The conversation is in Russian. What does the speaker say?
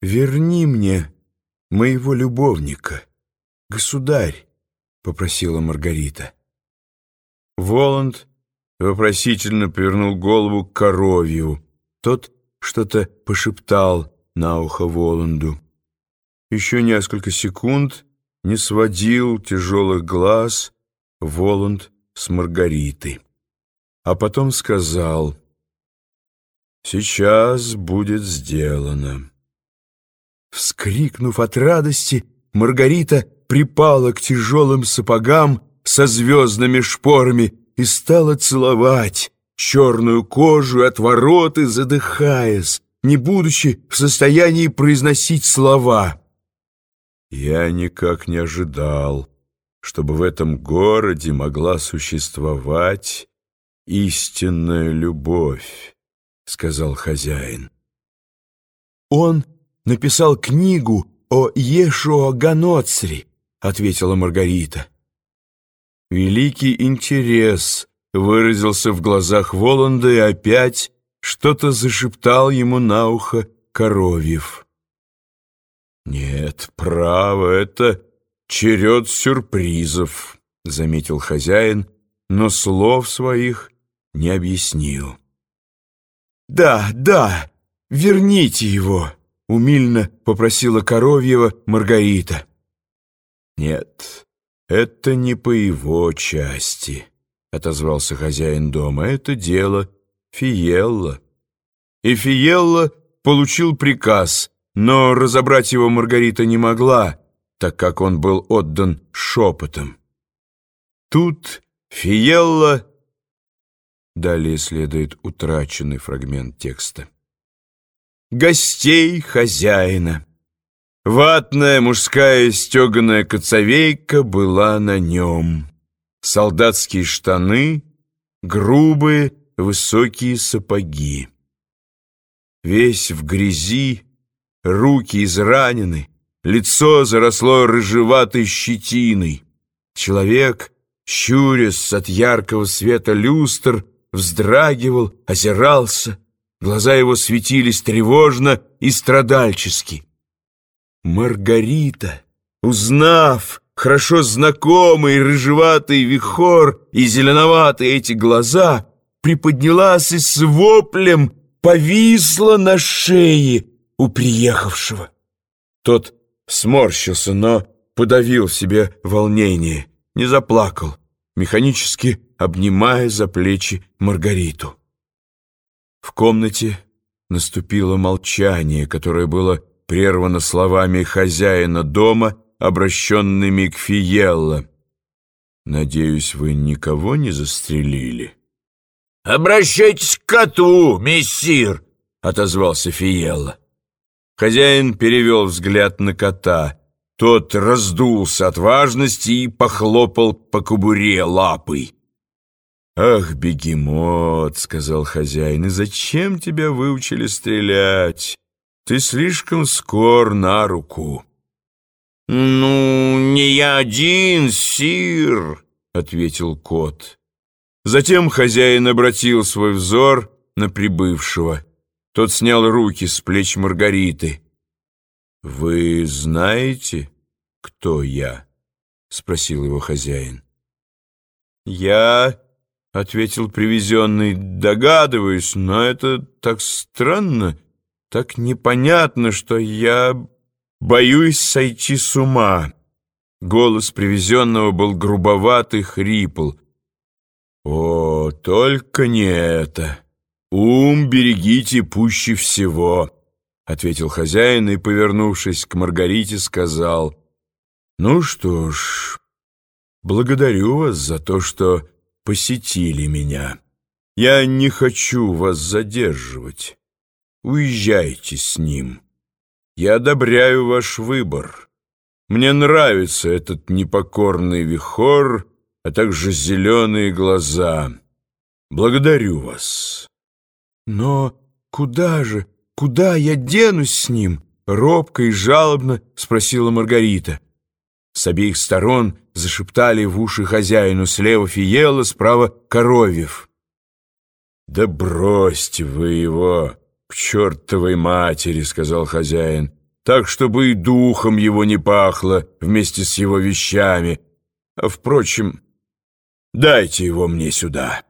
верни мне моего любовника, государь, — попросила Маргарита. Воланд вопросительно повернул голову к коровью. Тот что-то пошептал на ухо Воланду. Еще несколько секунд не сводил тяжелых глаз Воланд с Маргаритой. А потом сказал, «Сейчас будет сделано». Вскрикнув от радости, Маргарита припала к тяжелым сапогам со звездными шпорами и стала целовать черную кожу от вороты, задыхаясь, не будучи в состоянии произносить слова. Я никак не ожидал, чтобы в этом городе могла существовать истинная любовь, — сказал хозяин. Он написал книгу о Ешуа Ганоцри, — ответила Маргарита. Великий интерес выразился в глазах Воланда и опять что-то зашептал ему на ухо Коровьев. «Нет, право, это черед сюрпризов», — заметил хозяин, но слов своих не объяснил. «Да, да, верните его», — умильно попросила Коровьева Маргарита. «Нет, это не по его части», — отозвался хозяин дома. «Это дело Фиелла». И Фиелла получил приказ, но разобрать его Маргарита не могла, так как он был отдан шепотом. Тут Фиелла... Далее следует утраченный фрагмент текста. Гостей хозяина. Ватная мужская стеганая коцовейка была на нем. Солдатские штаны, грубые высокие сапоги. Весь в грязи, руки изранены, лицо заросло рыжеватой щетиной. Человек, щурясь от яркого света люстр, вздрагивал, озирался, глаза его светились тревожно и страдальчески. Маргарита, узнав хорошо знакомый рыжеватый вихор и зеленоватые эти глаза, приподнялась и с воплем повисла на шее у приехавшего. Тот сморщился, но подавил в себе волнение, не заплакал, механически обнимая за плечи Маргариту. В комнате наступило молчание, которое было прервано словами хозяина дома, обращенными к Фиелло. «Надеюсь, вы никого не застрелили?» «Обращайтесь к коту, мессир!» — отозвался Фиелло. Хозяин перевел взгляд на кота. Тот раздулся от важности и похлопал по кобуре лапой. «Ах, бегемот!» — сказал хозяин. «И зачем тебя выучили стрелять? Ты слишком скор на руку». «Ну, не я один, сир», — ответил кот. Затем хозяин обратил свой взор на прибывшего. Тот снял руки с плеч Маргариты. «Вы знаете, кто я?» — спросил его хозяин. «Я...» — ответил привезенный, — «догадываюсь, но это так странно». Так непонятно, что я боюсь сойти с ума. Голос привезенного был грубоватый, хрипл. О, только не это. Ум берегите пуще всего, ответил хозяин и, повернувшись к Маргарите, сказал. Ну что ж, благодарю вас за то, что посетили меня. Я не хочу вас задерживать. Уезжайте с ним. Я одобряю ваш выбор. Мне нравится этот непокорный вихор, а также зеленые глаза. Благодарю вас. Но куда же, куда я денусь с ним? Робко и жалобно спросила Маргарита. С обеих сторон зашептали в уши хозяину слева Фиела, справа Коровьев. «Да бросьте вы его!» «К чертовой матери!» — сказал хозяин. так, чтобы и духом его не пахло вместе с его вещами. А, впрочем, дайте его мне сюда».